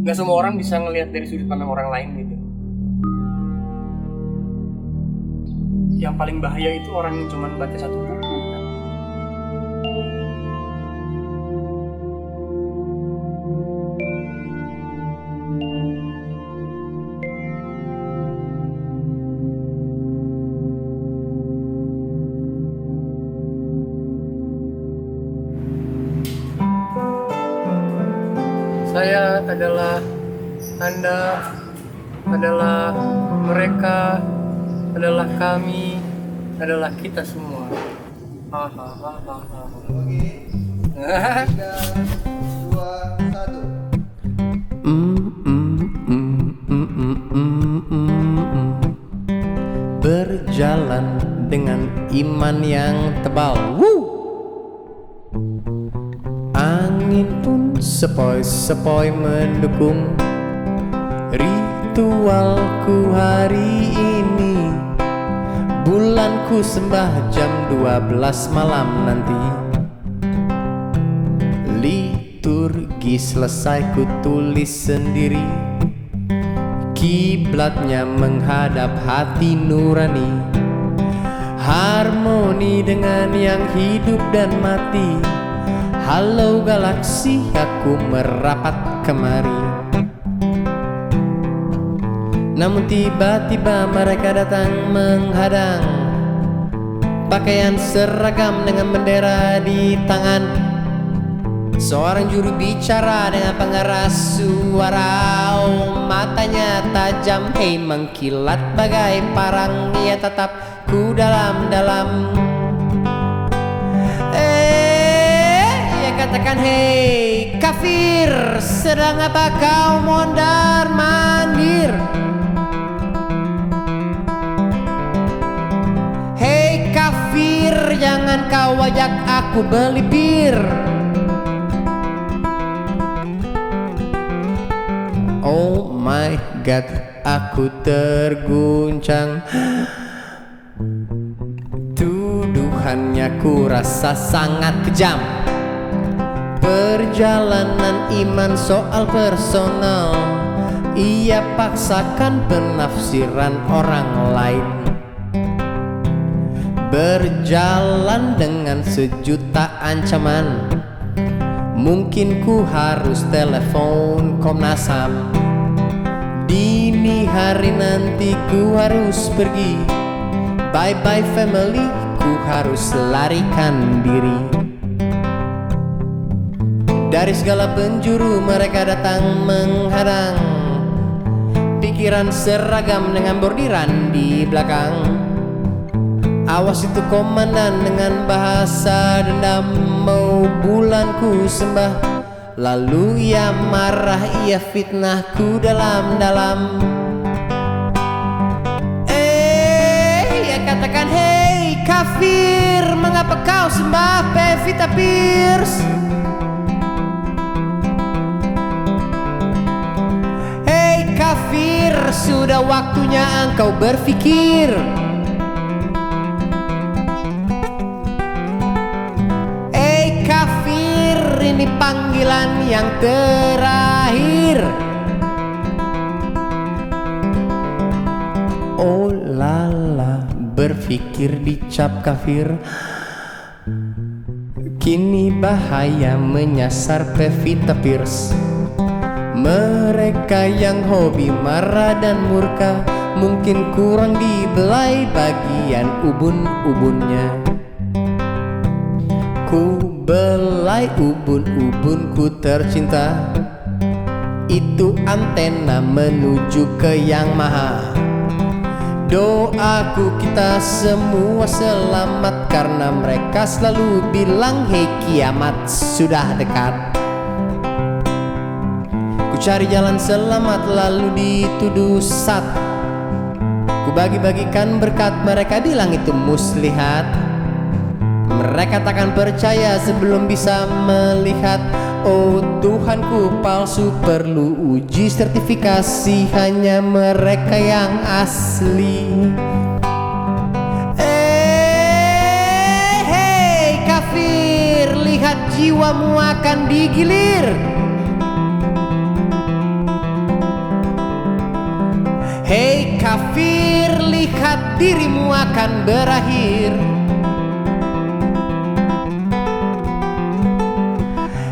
nggak semua orang bisa ngelihat dari sudut pandang orang lain gitu. Yang paling bahaya itu orang yang cuma baca satu buku Saya adalah Anda adalah mereka adalah kami adalah kita semua. Tiga, dua, satu. Berjalan dengan iman yang tebal Woo! Sepoi-sepoi mendukung Ritualku hari ini. Bulanku sembah jam 12 malam nanti. Liturgi selesai ku tulis sendiri. Kiblatnya menghadap hati nurani. Harmoni dengan yang hidup dan mati Halo galaksi aku merapat kemari. Namun tiba-tiba mereka datang menghadang. Pakaian seragam dengan bendera di tangan. Seorang juru bicara dengan pengeras suara. Oh, Matanya tajam, hei mengkilat bagai parang. Ia tatap ku dalam-dalam katakan hei kafir Sedang apa kau mondar mandir? Hei kafir jangan kau ajak aku beli bir. Oh my god, aku terguncang. Tuduhannya ku rasa sangat kejam Perjalanan iman soal personal. Ia paksakan penafsiran orang lain. Berjalan dengan sejuta ancaman. Mungkin ku harus telepon Komnas HAM. Dini hari nanti ku harus pergi. Bye bye family Ku harus larikan diri Dari segala penjuru mereka datang menghadang Pikiran seragam dengan bordiran di belakang. Awas itu komandan dengan bahasa dendam. Mau bulanku sembah Lalu ia marah ia fitnahku dalam-dalam. Eh ia katakan Hei kafir Mengapa kau sembah Pevita Pierce kafir Sudah waktunya engkau berpikir. Eh kafir ini panggilan yang terakhir. Oh lala berpikir dicap kafir. Kini bahaya menyasar Pevita Pierce Mereka yang hobi marah dan murka Mungkin kurang dibelai bagian ubun-ubunnya. Ku belai ubun-ubunku tercinta. Itu antena menuju ke yang maha. Doaku kita semua selamat Karena mereka selalu bilang Hei kiamat sudah dekat cari jalan selamat lalu dituduh sat Ku bagi-bagikan berkat mereka bilang itu muslihat. Mereka takkan percaya sebelum bisa melihat. Oh Tuhanku palsu perlu uji sertifikasi Hanya mereka yang asli. Eh, hei kafir Lihat jiwamu akan digilir kafir, lihat dirimu akan berakhir.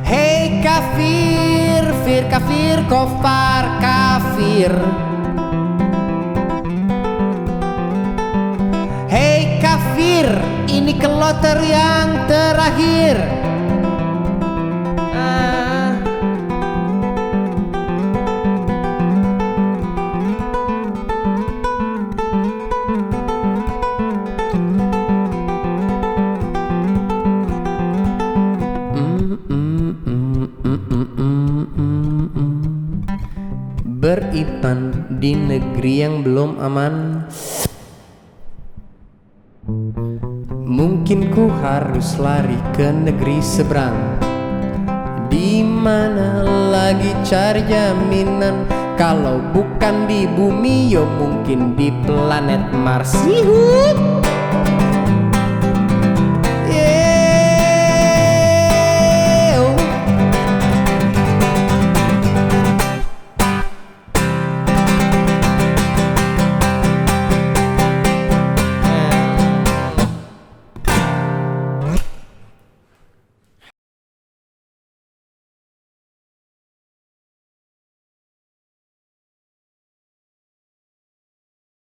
Hei kafir, fir kafir, kofar kafir. Hei kafir, ini keloter yang terakhir. Beriman di negeri yang belum aman. Mungkin ku harus lari ke negeri seberang. Di mana lagi cari jaminan? Kalau bukan di bumi yo mungkin di planet Mars. Yuhu!